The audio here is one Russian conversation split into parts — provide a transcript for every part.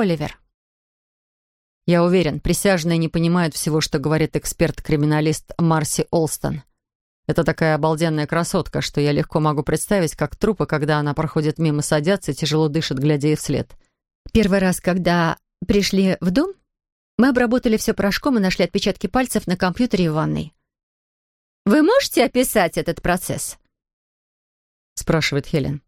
Оливер. Я уверен, присяжные не понимают всего, что говорит эксперт-криминалист Марси Олстон. Это такая обалденная красотка, что я легко могу представить, как трупы, когда она проходит мимо, садятся и тяжело дышат, глядя ей вслед. Первый раз, когда пришли в дом, мы обработали все порошком и нашли отпечатки пальцев на компьютере в ванной. «Вы можете описать этот процесс?» спрашивает Хелен.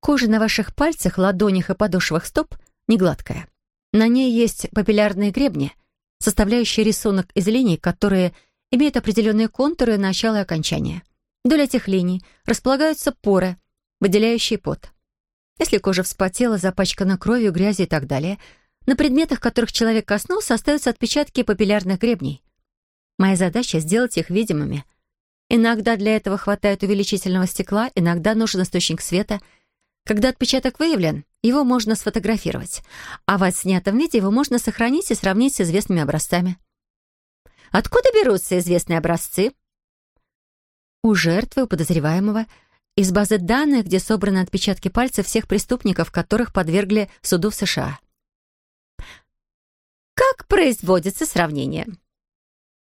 Кожа на ваших пальцах, ладонях и подошвах стоп не гладкая. На ней есть папиллярные гребни, составляющие рисунок из линий, которые имеют определенные контуры, начало и окончания. Вдоль этих линий располагаются поры, выделяющие пот. Если кожа вспотела, запачкана кровью, грязью и так далее, на предметах, которых человек коснулся, остаются отпечатки папиллярных гребней. Моя задача — сделать их видимыми. Иногда для этого хватает увеличительного стекла, иногда нужен источник света. Когда отпечаток выявлен, его можно сфотографировать, а в отснятом виде его можно сохранить и сравнить с известными образцами. Откуда берутся известные образцы? У жертвы, у подозреваемого, из базы данных, где собраны отпечатки пальцев всех преступников, которых подвергли суду в США. Как производится сравнение?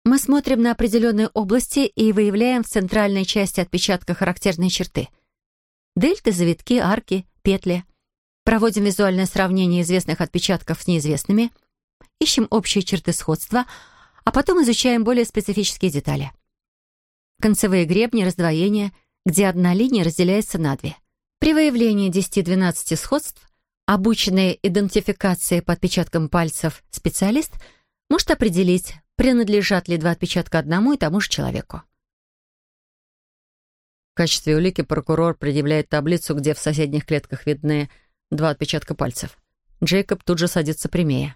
Мы смотрим на определенные области и выявляем в центральной части отпечатка характерные черты. Дельты, завитки, арки, петли. Проводим визуальное сравнение известных отпечатков с неизвестными. Ищем общие черты сходства, а потом изучаем более специфические детали. Концевые гребни, раздвоения, где одна линия разделяется на две. При выявлении 10-12 сходств Обученный идентификации по отпечаткам пальцев специалист может определить, принадлежат ли два отпечатка одному и тому же человеку. В качестве улики прокурор предъявляет таблицу, где в соседних клетках видны два отпечатка пальцев. Джейкоб тут же садится прямее.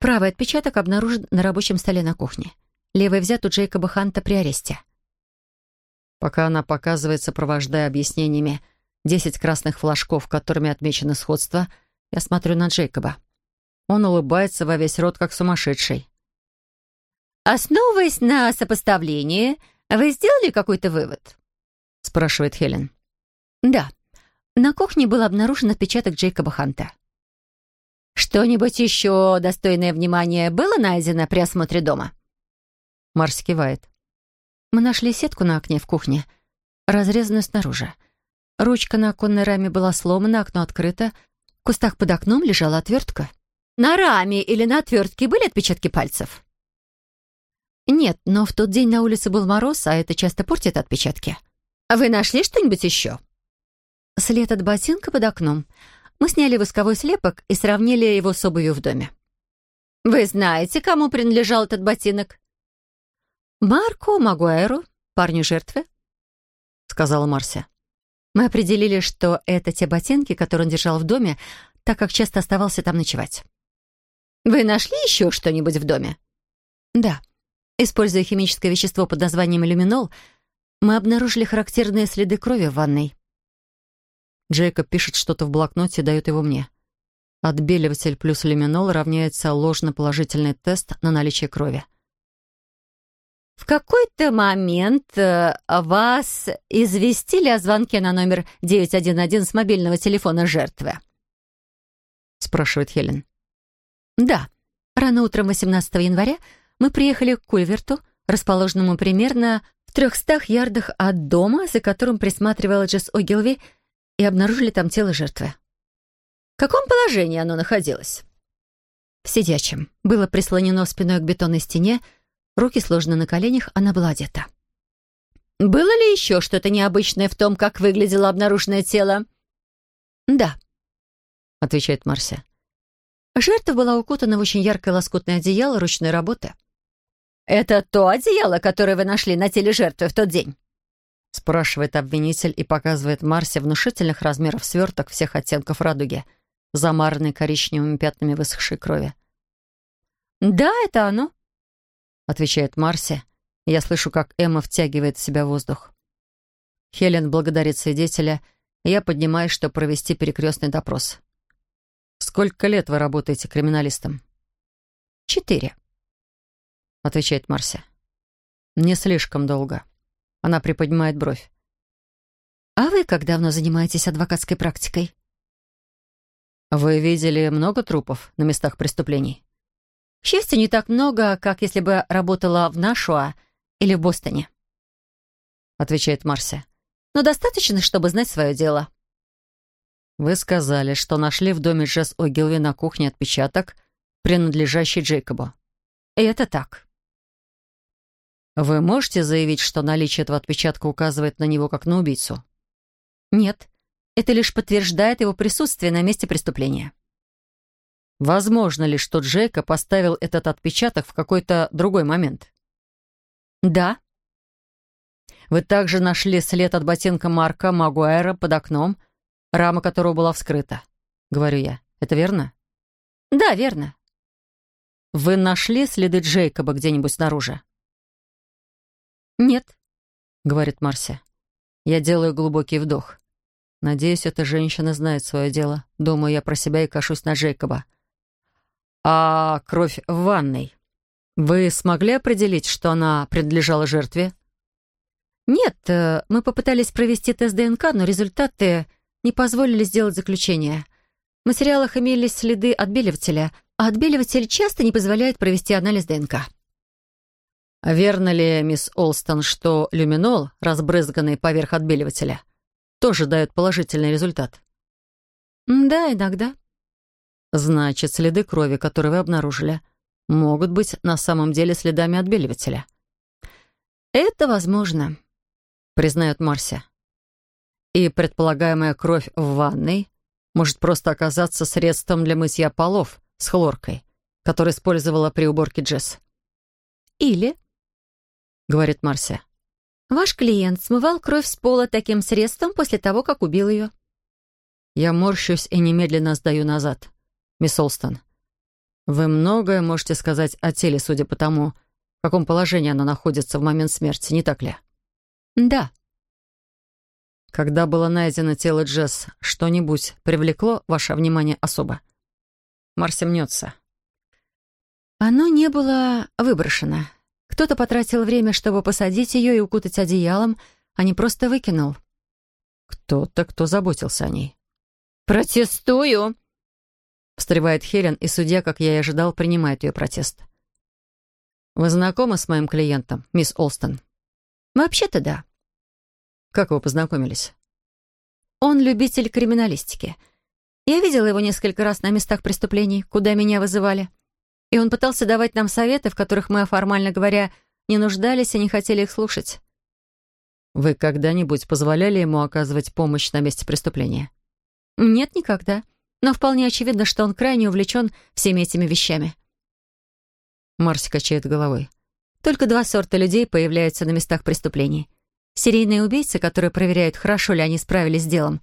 Правый отпечаток обнаружен на рабочем столе на кухне. Левый взят у Джейкоба Ханта при аресте. Пока она показывает, сопровождая объяснениями, Десять красных флажков, которыми отмечено сходство. Я смотрю на Джейкоба. Он улыбается во весь рот, как сумасшедший. «Основываясь на сопоставлении, вы сделали какой-то вывод?» — спрашивает Хелен. «Да. На кухне был обнаружен отпечаток Джейкоба Ханта». «Что-нибудь еще достойное внимания было найдено при осмотре дома?» Марс кивает. «Мы нашли сетку на окне в кухне, разрезанную снаружи. Ручка на оконной раме была сломана, окно открыто. В кустах под окном лежала отвертка. На раме или на отвертке были отпечатки пальцев? Нет, но в тот день на улице был мороз, а это часто портит отпечатки. А вы нашли что-нибудь еще? След от ботинка под окном. Мы сняли восковой слепок и сравнили его с обувью в доме. Вы знаете, кому принадлежал этот ботинок? Марку Магуайру, парню жертвы, сказала Марся. Мы определили, что это те ботинки, которые он держал в доме, так как часто оставался там ночевать. «Вы нашли еще что-нибудь в доме?» «Да. Используя химическое вещество под названием люминол, мы обнаружили характерные следы крови в ванной». Джейкоб пишет что-то в блокноте и дает его мне. Отбеливатель плюс люминол равняется ложно-положительный тест на наличие крови. В какой-то момент э, вас известили о звонке на номер 911 с мобильного телефона жертвы? Спрашивает Хелен. Да. Рано утром 18 января мы приехали к Кульверту, расположенному примерно в трехстах ярдах от дома, за которым присматривала Джесс Огилви, и обнаружили там тело жертвы. В каком положении оно находилось? В сидячем. Было прислонено спиной к бетонной стене, Руки сложены на коленях, она была одета. «Было ли еще что-то необычное в том, как выглядело обнаруженное тело?» «Да», — отвечает Марся. Жертва была укутана в очень яркое лоскутное одеяло ручной работы. «Это то одеяло, которое вы нашли на теле жертвы в тот день?» спрашивает обвинитель и показывает Марсе внушительных размеров сверток всех оттенков радуги, замаранный коричневыми пятнами высохшей крови. «Да, это оно», отвечает Марси. Я слышу, как Эмма втягивает в себя воздух. Хелен благодарит свидетеля, и я поднимаюсь, чтобы провести перекрестный допрос. «Сколько лет вы работаете криминалистом?» «Четыре», — отвечает Марси. «Не слишком долго». Она приподнимает бровь. «А вы как давно занимаетесь адвокатской практикой?» «Вы видели много трупов на местах преступлений?» «К счастью, не так много, как если бы работала в Нашуа или в Бостоне», — отвечает Марся. «Но достаточно, чтобы знать свое дело». «Вы сказали, что нашли в доме Джесс О'Гилви на кухне отпечаток, принадлежащий Джейкобу». Это так. «Вы можете заявить, что наличие этого отпечатка указывает на него как на убийцу?» «Нет. Это лишь подтверждает его присутствие на месте преступления». «Возможно ли, что Джейка поставил этот отпечаток в какой-то другой момент?» «Да». «Вы также нашли след от ботинка Марка Магуайра под окном, рама которого была вскрыта», — говорю я. «Это верно?» «Да, верно». «Вы нашли следы Джейкоба где-нибудь снаружи?» «Нет», — говорит Марся. Я делаю глубокий вдох. Надеюсь, эта женщина знает свое дело. Думаю я про себя и кашусь на Джейкоба. «А кровь в ванной? Вы смогли определить, что она принадлежала жертве?» «Нет, э, мы попытались провести тест ДНК, но результаты не позволили сделать заключение. В материалах имелись следы отбеливателя, а отбеливатель часто не позволяет провести анализ ДНК». «Верно ли, мисс Олстон, что люминол, разбрызганный поверх отбеливателя, тоже дает положительный результат?» «Да, иногда». «Значит, следы крови, которые вы обнаружили, могут быть на самом деле следами отбеливателя?» «Это возможно», — признает Марся. «И предполагаемая кровь в ванной может просто оказаться средством для мытья полов с хлоркой, который использовала при уборке Джесс». «Или», — говорит Марся. «Ваш клиент смывал кровь с пола таким средством после того, как убил ее». Я морщусь и немедленно сдаю назад. «Мисс Олстон, вы многое можете сказать о теле, судя по тому, в каком положении оно находится в момент смерти, не так ли?» «Да». Когда было найдено тело Джесс, что-нибудь привлекло ваше внимание особо? Марси мнется. Оно не было выброшено. Кто-то потратил время, чтобы посадить ее и укутать одеялом, а не просто выкинул. Кто-то, кто заботился о ней. «Протестую!» Встревает Хелен, и судья, как я и ожидал, принимает ее протест. «Вы знакомы с моим клиентом, мисс Олстон?» «Вообще-то да». «Как вы познакомились?» «Он любитель криминалистики. Я видела его несколько раз на местах преступлений, куда меня вызывали. И он пытался давать нам советы, в которых мы, формально говоря, не нуждались и не хотели их слушать. Вы когда-нибудь позволяли ему оказывать помощь на месте преступления? Нет, никогда. Но вполне очевидно, что он крайне увлечен всеми этими вещами. Марси качает головой. Только два сорта людей появляются на местах преступлений. Серийные убийцы, которые проверяют, хорошо ли они справились с делом,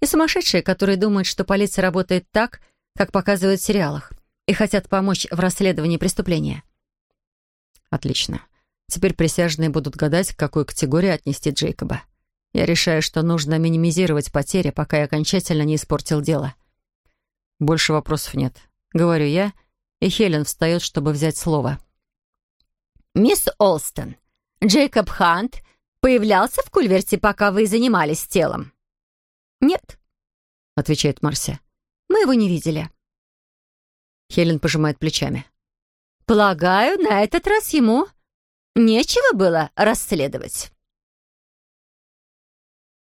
и сумасшедшие, которые думают, что полиция работает так, как показывают в сериалах и хотят помочь в расследовании преступления. Отлично. Теперь присяжные будут гадать, к какой категории отнести Джейкоба. Я решаю, что нужно минимизировать потери, пока я окончательно не испортил дело. Больше вопросов нет. Говорю я, и Хелен встает, чтобы взять слово. «Мисс Олстон, Джейкоб Хант появлялся в кульверте, пока вы занимались телом?» «Нет», — отвечает Марси. «Мы его не видели». Хелен пожимает плечами. «Полагаю, на этот раз ему нечего было расследовать».